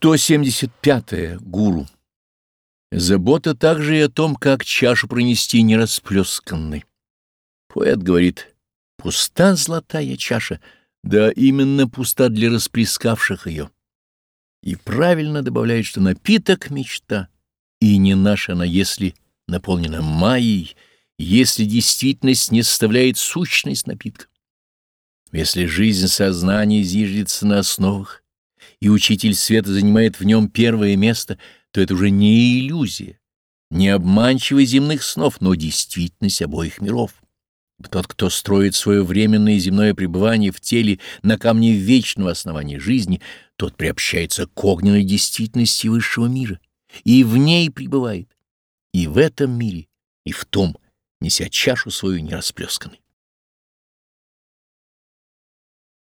175. -е. Гуру. Забота также и о том, как чашу пронести нерасплесканной. Поэт говорит, пуста золотая чаша, да именно пуста для расплескавших ее. И правильно добавляет, что напиток — мечта, и не наша она, если наполнена майей, если действительность не составляет сущность напитка. Если жизнь сознания зиждется на основах, и учитель света занимает в нем первое место, то это уже не иллюзия, не обманчивый земных снов, но действительность обоих миров. Тот, кто строит свое временное земное пребывание в теле на камне вечного основания жизни, тот приобщается к огненной действительности высшего мира и в ней пребывает, и в этом мире, и в том, неся чашу свою нерасплесканной.